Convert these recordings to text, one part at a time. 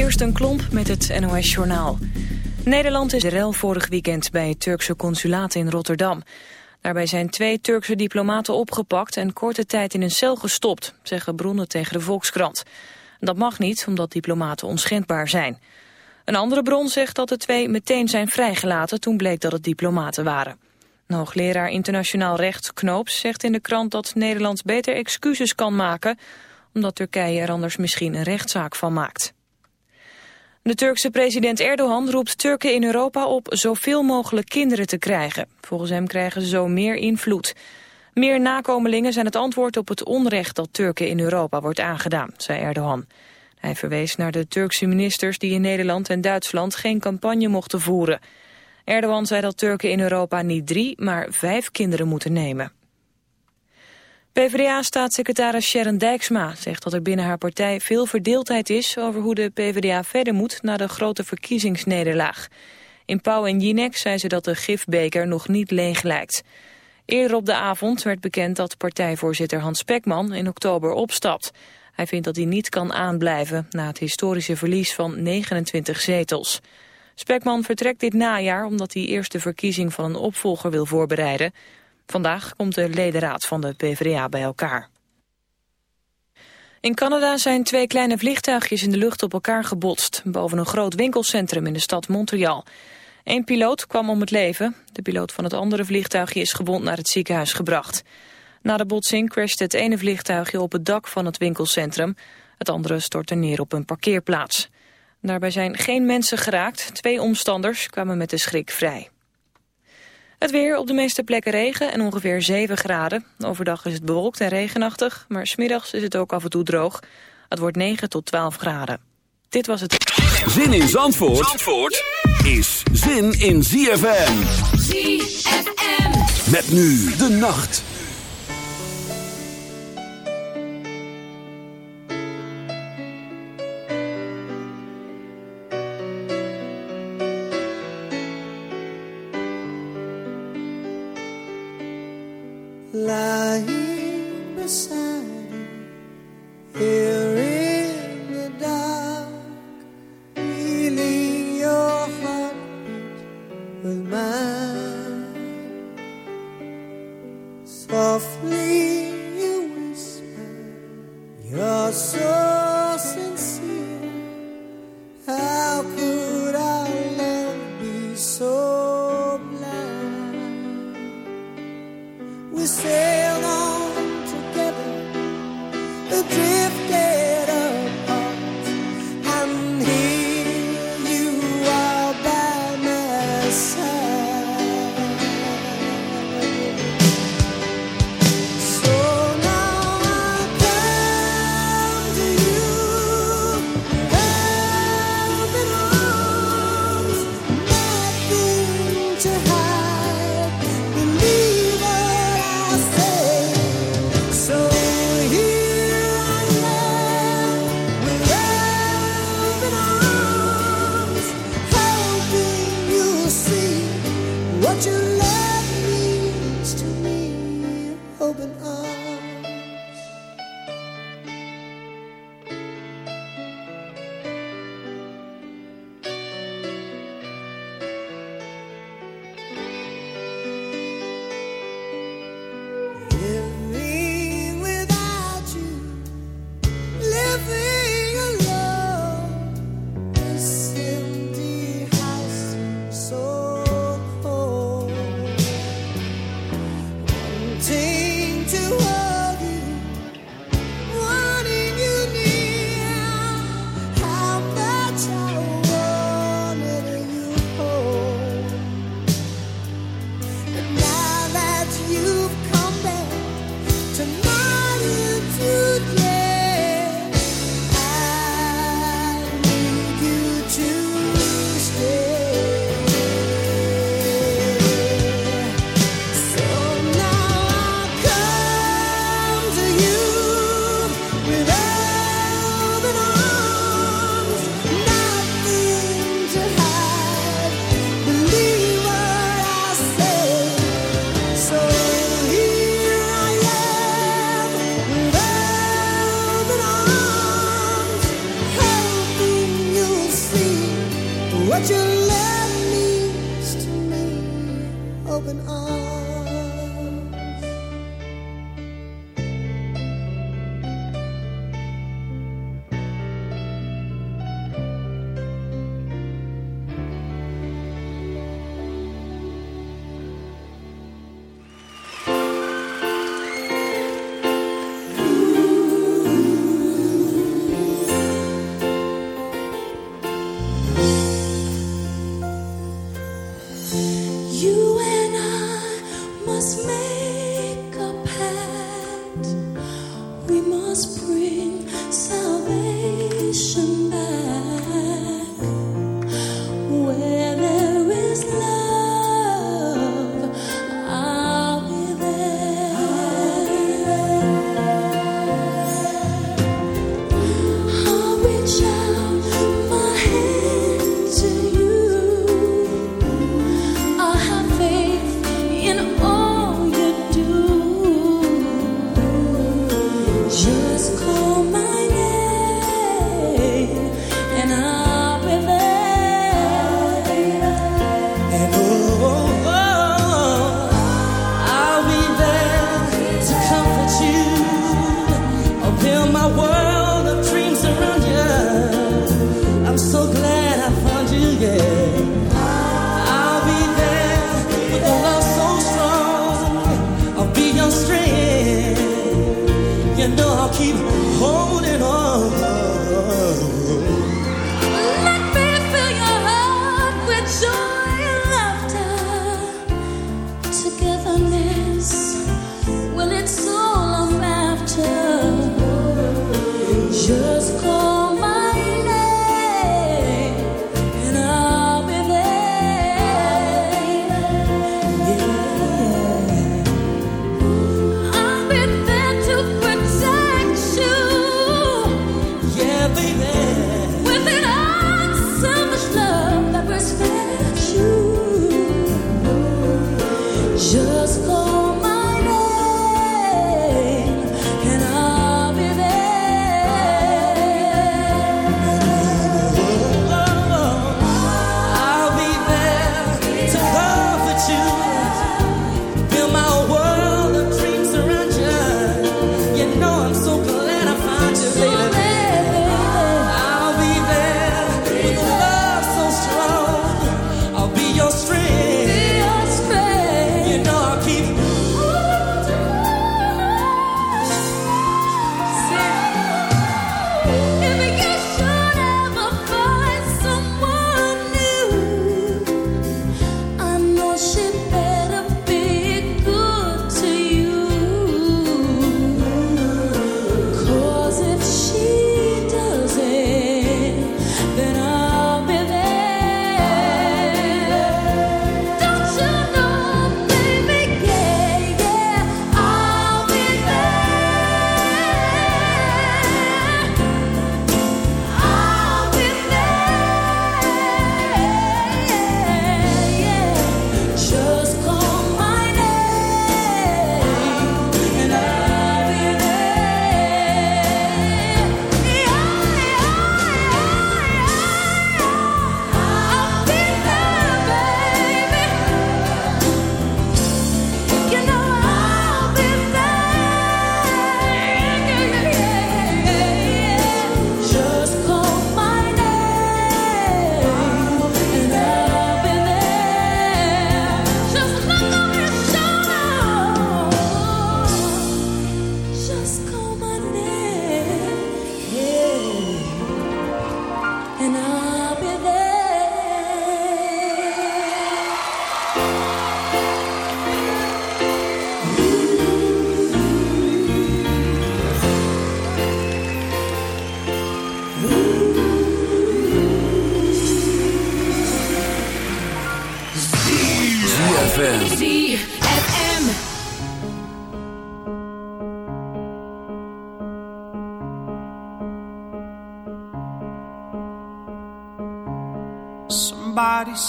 Kirsten Klomp met het NOS-journaal. Nederland is rel vorig weekend bij het Turkse consulaat in Rotterdam. Daarbij zijn twee Turkse diplomaten opgepakt en korte tijd in een cel gestopt, zeggen bronnen tegen de Volkskrant. Dat mag niet, omdat diplomaten onschendbaar zijn. Een andere bron zegt dat de twee meteen zijn vrijgelaten toen bleek dat het diplomaten waren. Een hoogleraar internationaal recht Knoops zegt in de krant dat Nederland beter excuses kan maken, omdat Turkije er anders misschien een rechtszaak van maakt. De Turkse president Erdogan roept Turken in Europa op zoveel mogelijk kinderen te krijgen. Volgens hem krijgen ze zo meer invloed. Meer nakomelingen zijn het antwoord op het onrecht dat Turken in Europa wordt aangedaan, zei Erdogan. Hij verwees naar de Turkse ministers die in Nederland en Duitsland geen campagne mochten voeren. Erdogan zei dat Turken in Europa niet drie, maar vijf kinderen moeten nemen. PvdA-staatssecretaris Sharon Dijksma zegt dat er binnen haar partij veel verdeeldheid is over hoe de PvdA verder moet na de grote verkiezingsnederlaag. In Pauw en Jinek zei ze dat de gifbeker nog niet leeg lijkt. Eerder op de avond werd bekend dat partijvoorzitter Hans Spekman in oktober opstapt. Hij vindt dat hij niet kan aanblijven na het historische verlies van 29 zetels. Spekman vertrekt dit najaar omdat hij eerst de verkiezing van een opvolger wil voorbereiden. Vandaag komt de ledenraad van de PvdA bij elkaar. In Canada zijn twee kleine vliegtuigjes in de lucht op elkaar gebotst... boven een groot winkelcentrum in de stad Montreal. Eén piloot kwam om het leven. De piloot van het andere vliegtuigje is gewond naar het ziekenhuis gebracht. Na de botsing crashte het ene vliegtuigje op het dak van het winkelcentrum. Het andere stortte neer op een parkeerplaats. Daarbij zijn geen mensen geraakt. Twee omstanders kwamen met de schrik vrij. Het weer op de meeste plekken regen en ongeveer 7 graden. Overdag is het bewolkt en regenachtig, maar smiddags is het ook af en toe droog. Het wordt 9 tot 12 graden. Dit was het... Zin in Zandvoort, Zandvoort is zin in ZFM. ZFM. Met nu de nacht. Just made.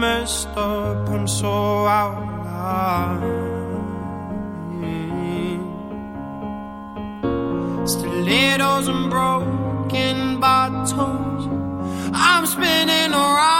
messed up and so out of line. Yeah. Stilettos and broken bottles. I'm spinning around.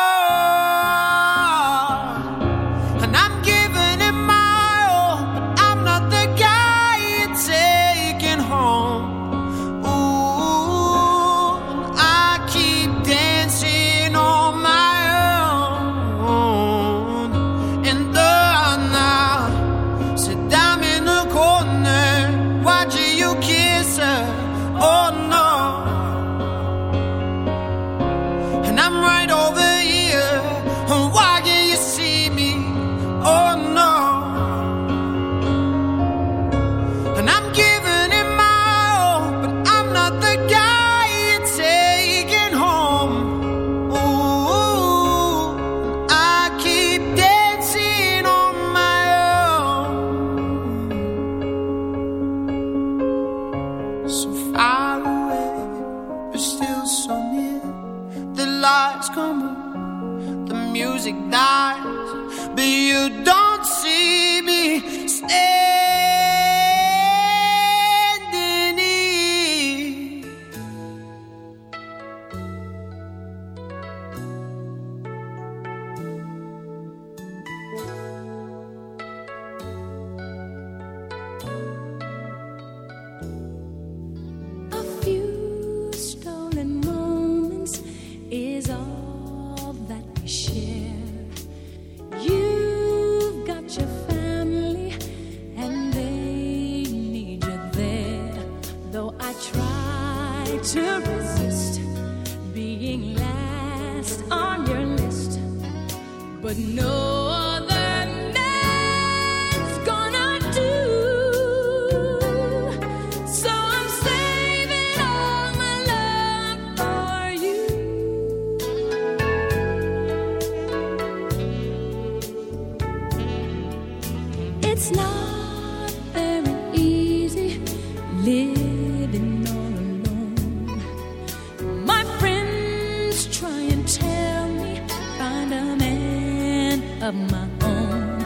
of my own.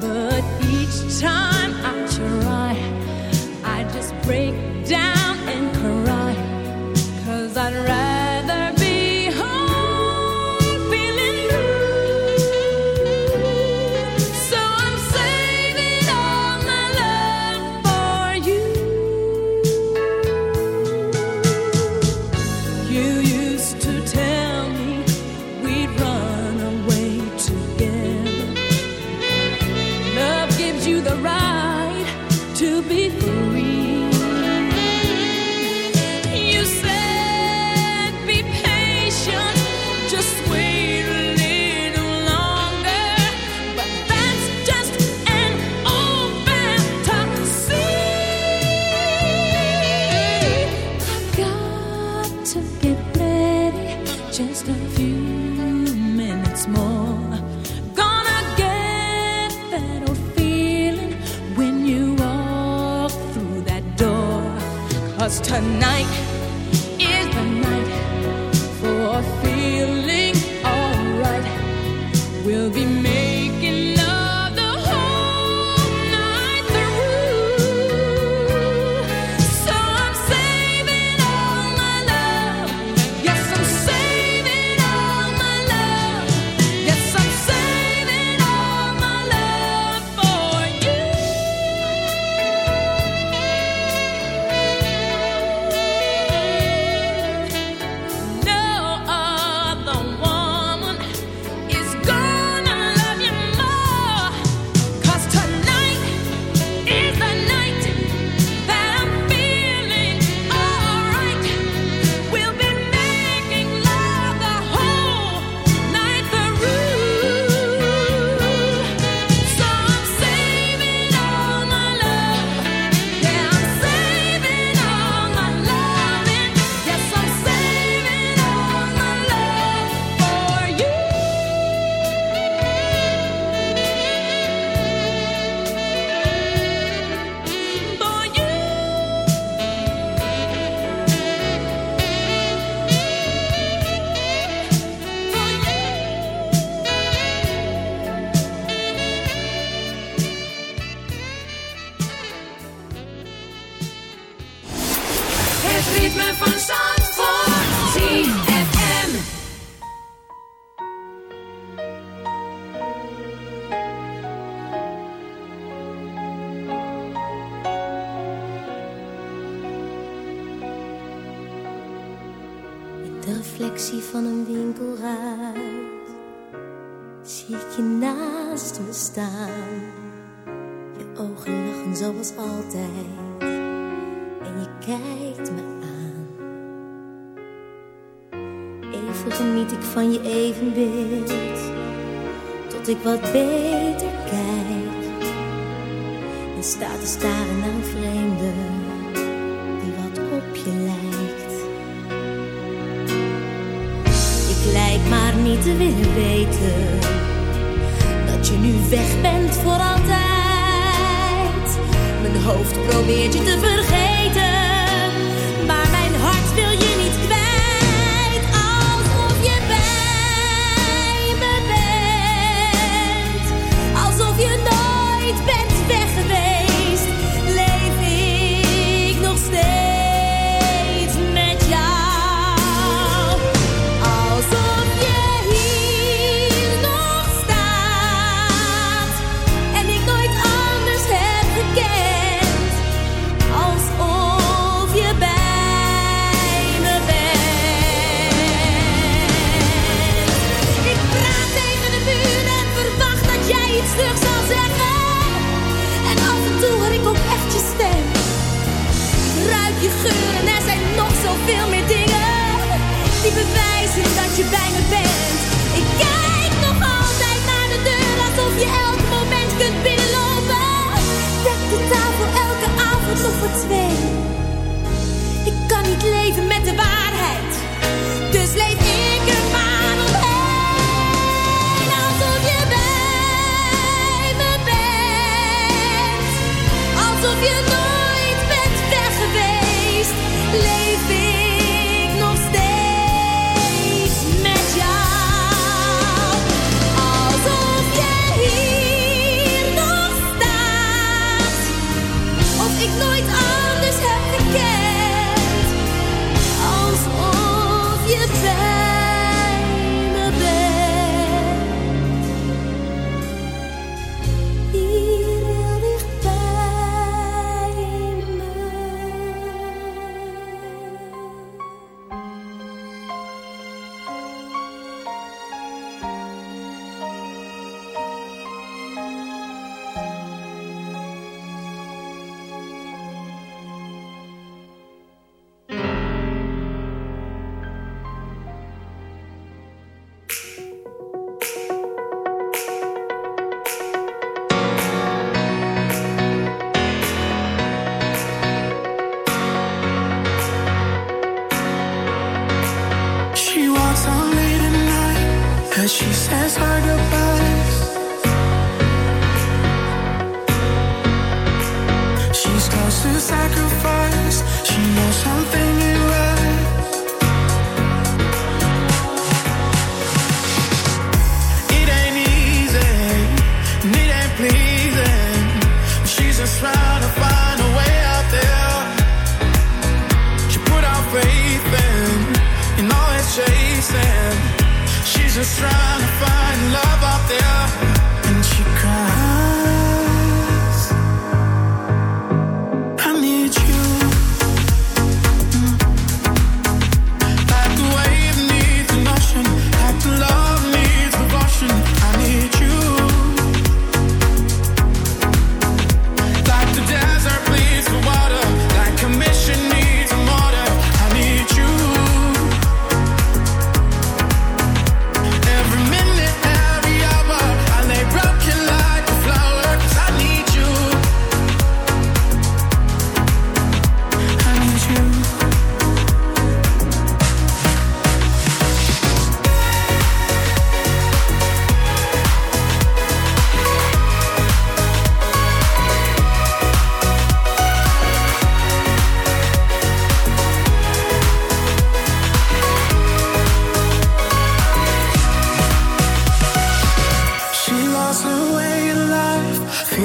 But each time I try, I just break tonight. but ben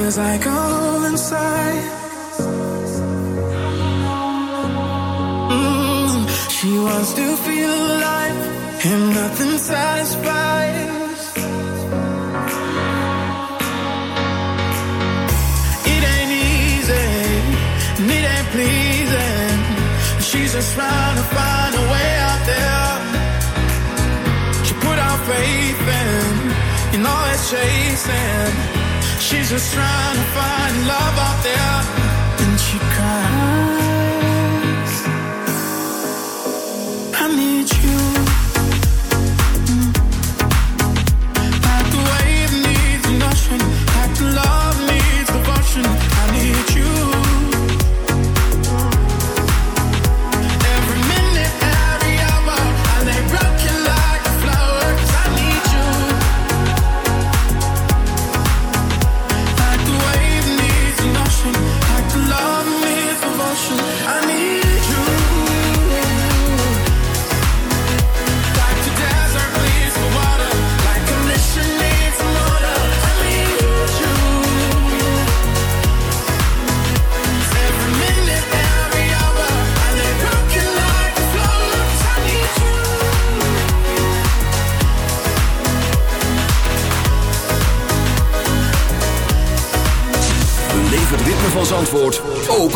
feels like a hole inside. Mm, she wants to feel alive, and nothing satisfies. It ain't easy, and it ain't pleasing. She's just trying to find a way out there. She put our faith that's chasing. She's just trying to find love out there,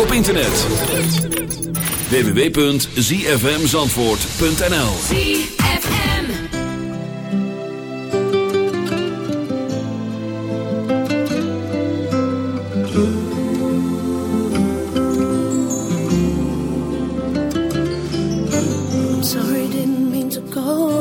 op internet. www.zfmzandvoort.nl ZFM. I'm sorry, didn't mean to call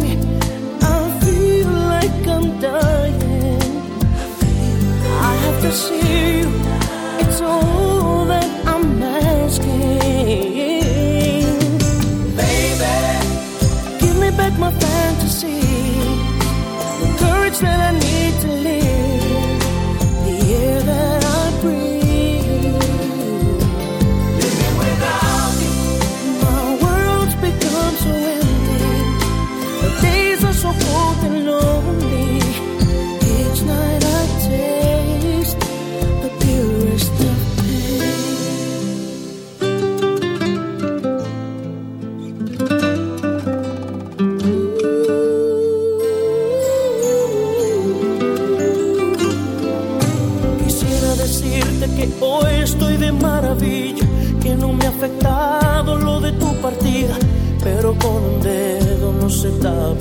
that I need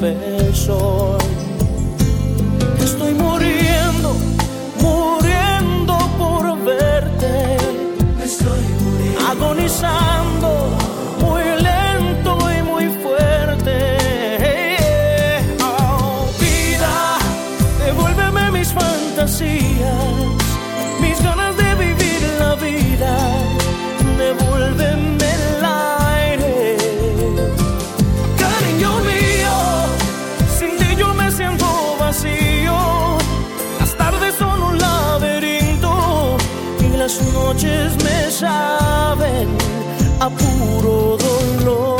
se tapa noches me saben a puro dolor.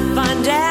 find out.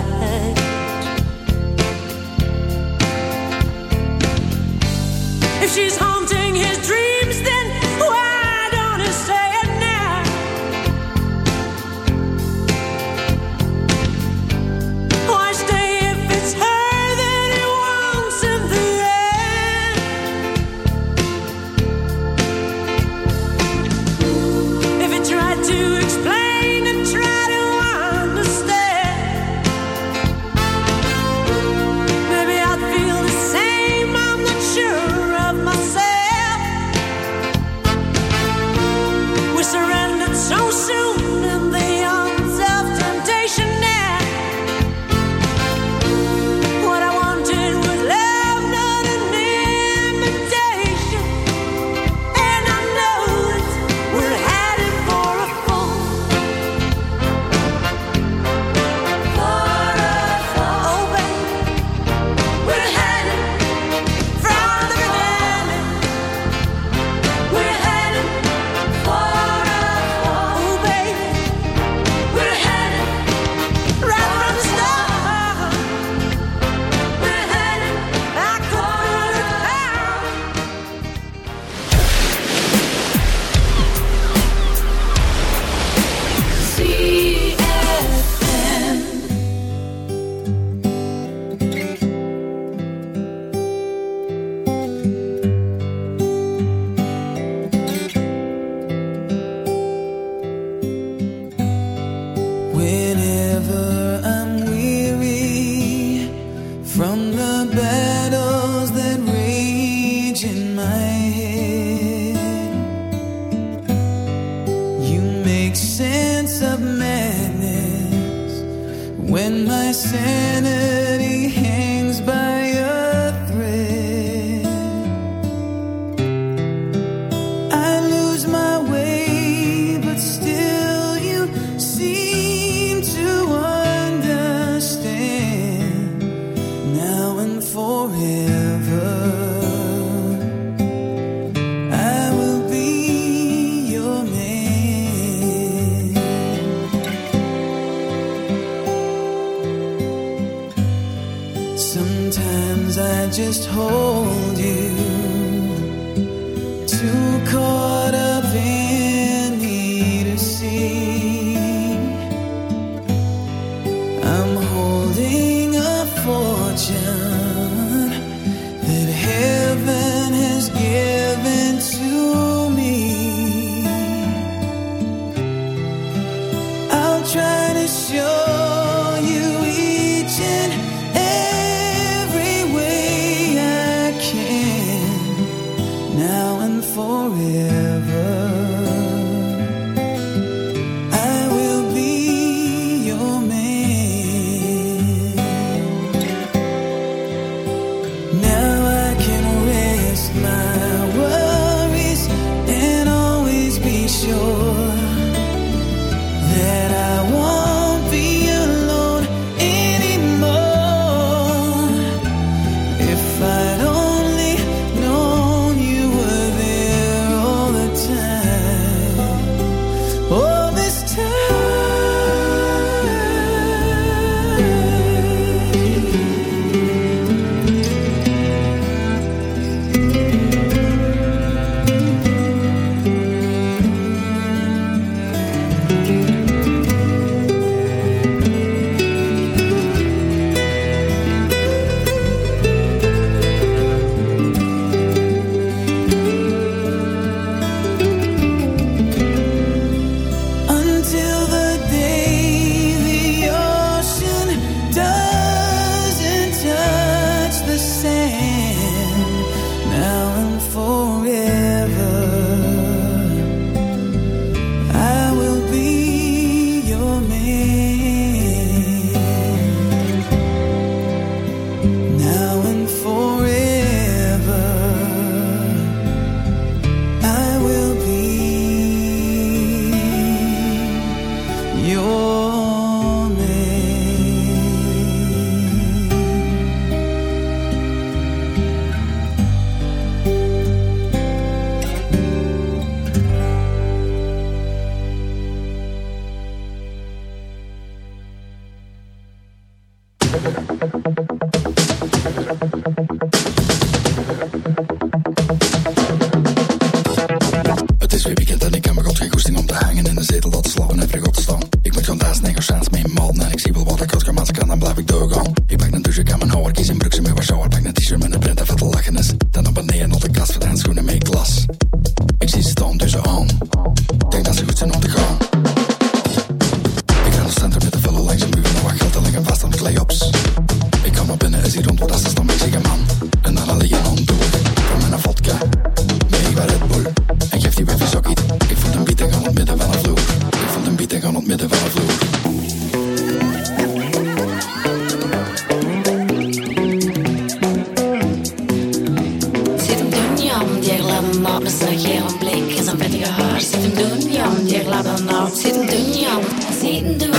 Want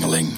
duel,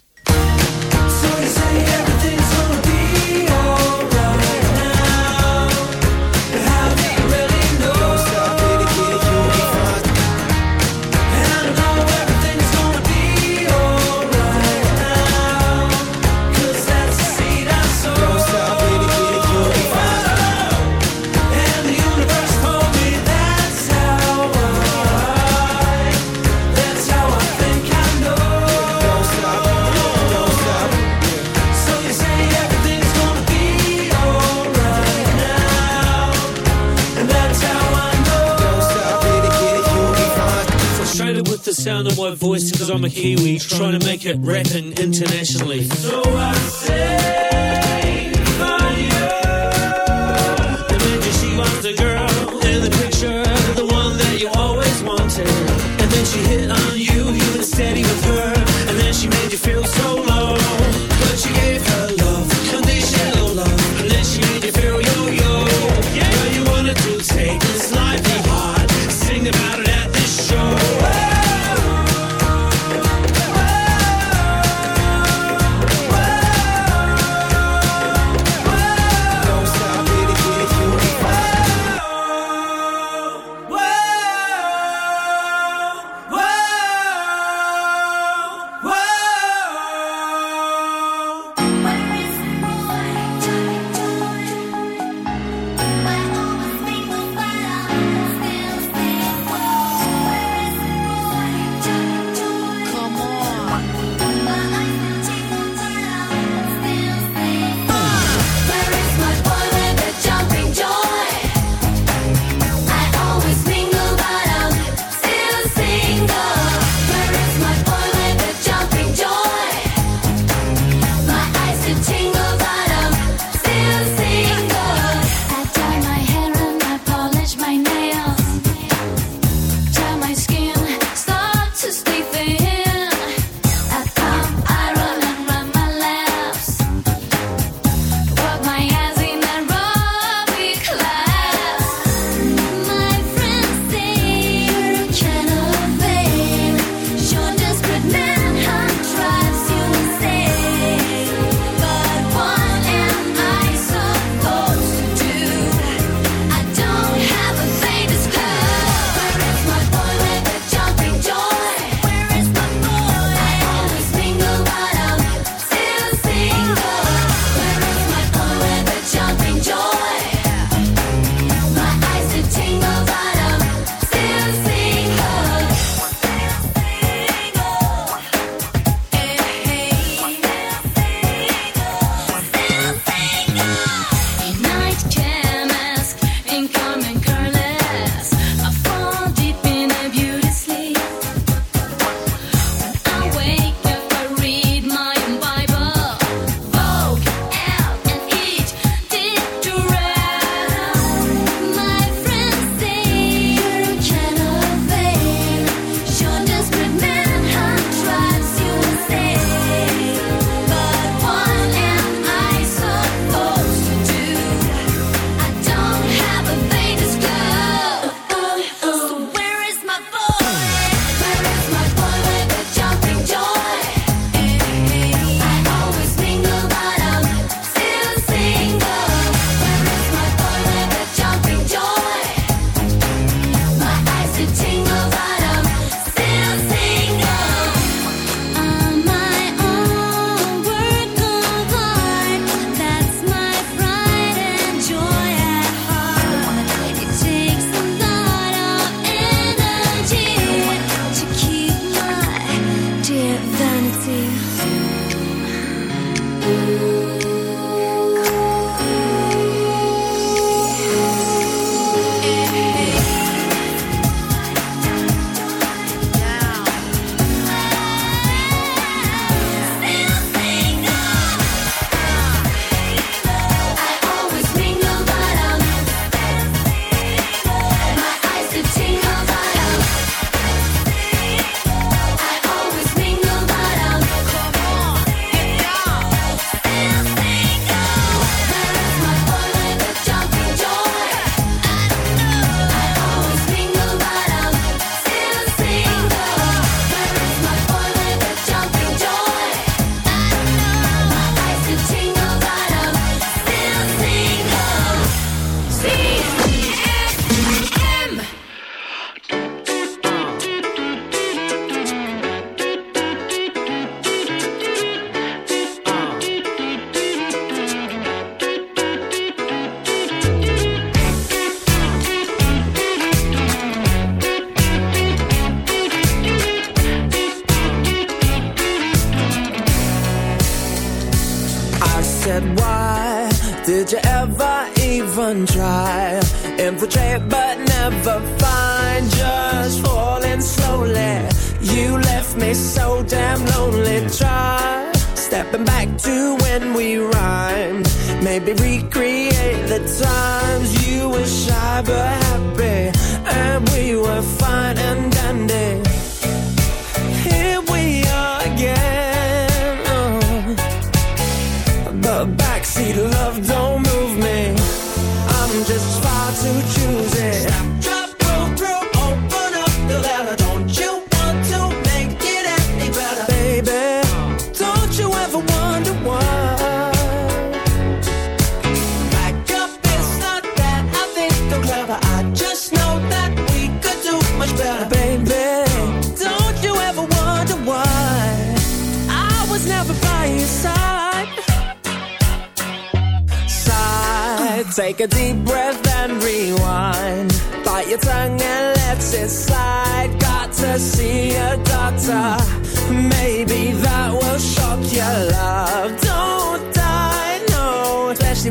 on a Kiwi, trying to make it rapping internet.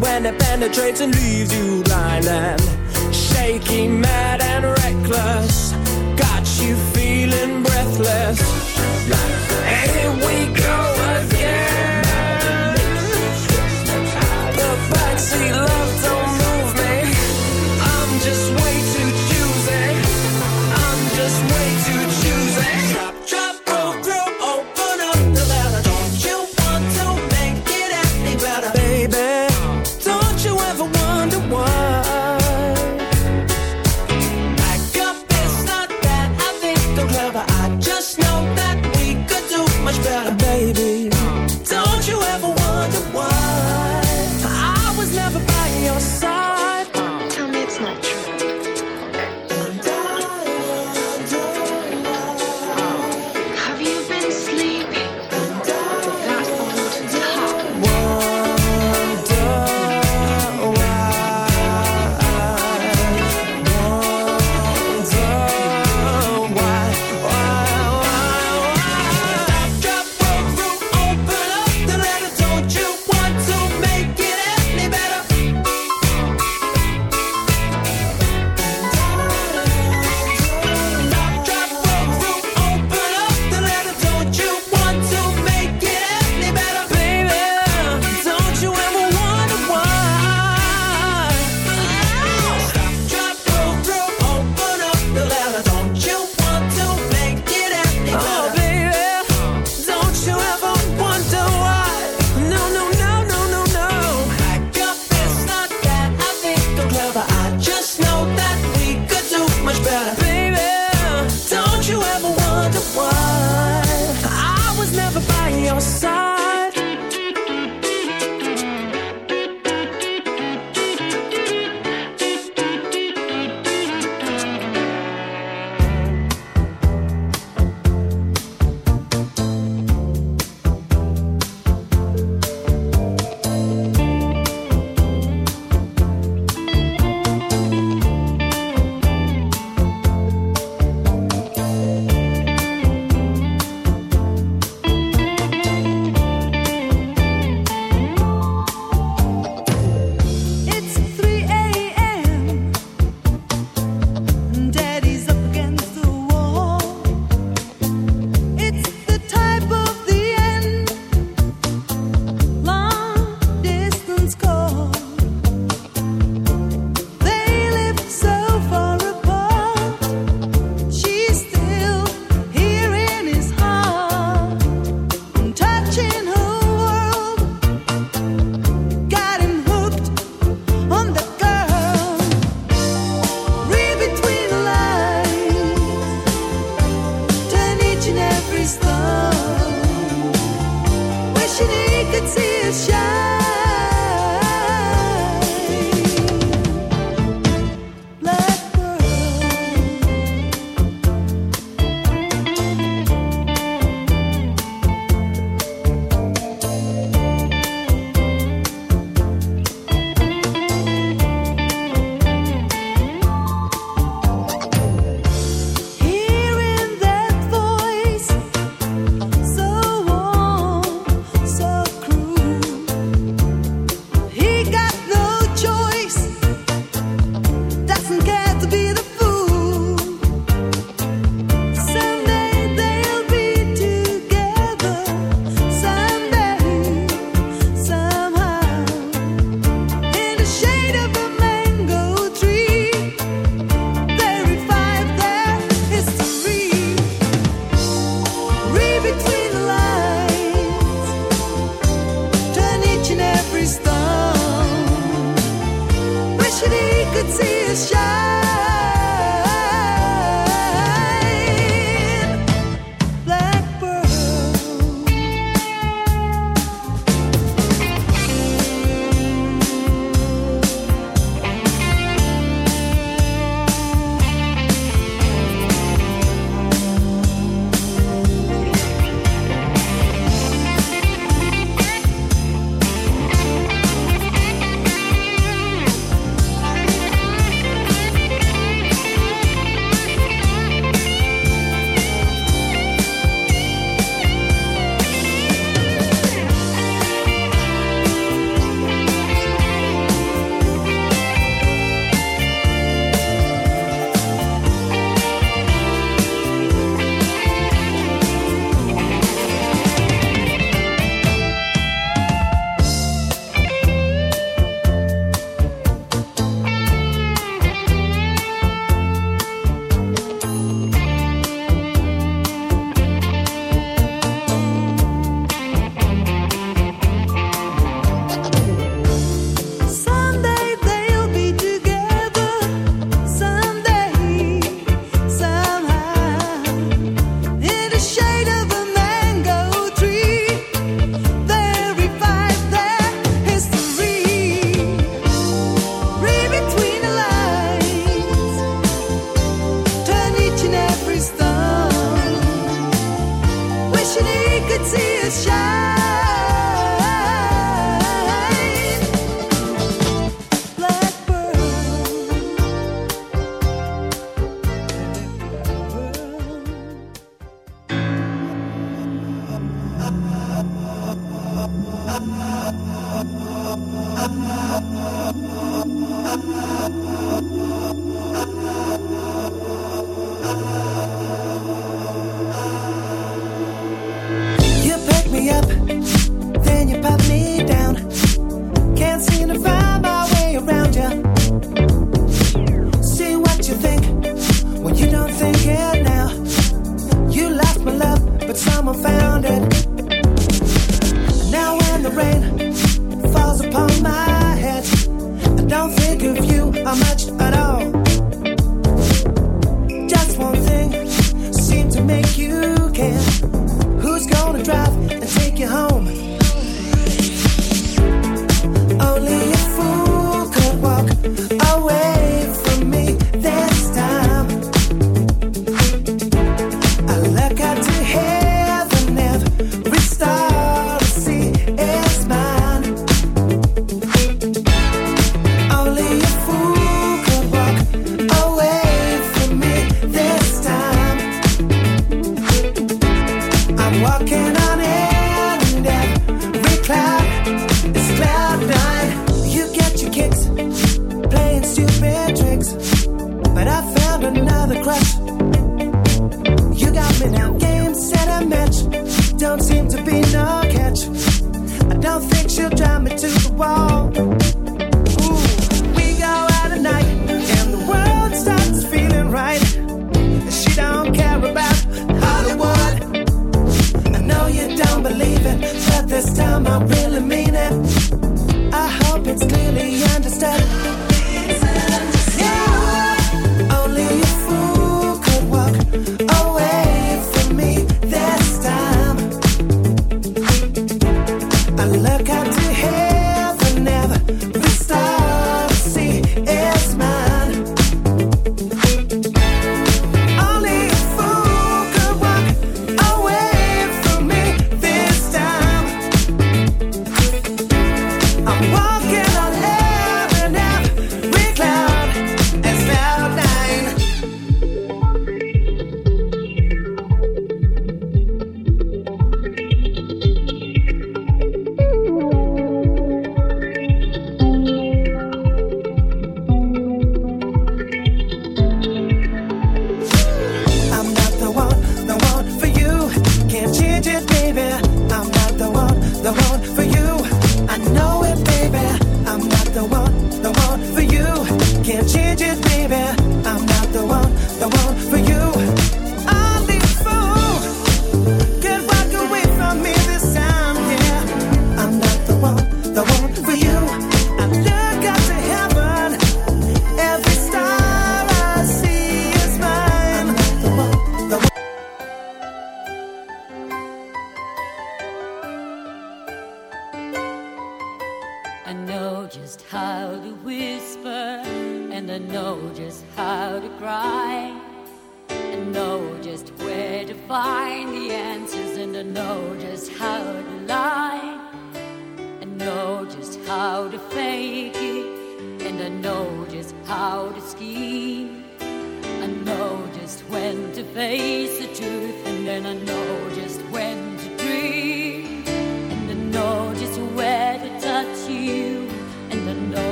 when it penetrates and leaves you blind and shaky, mad and reckless. Got you feeling breathless. Hey, we go.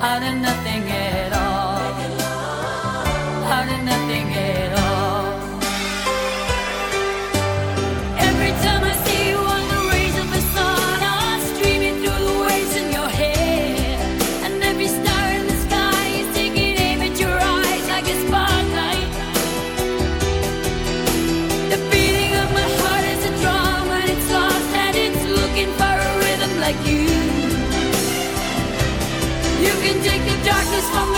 out of nothing. darkness from the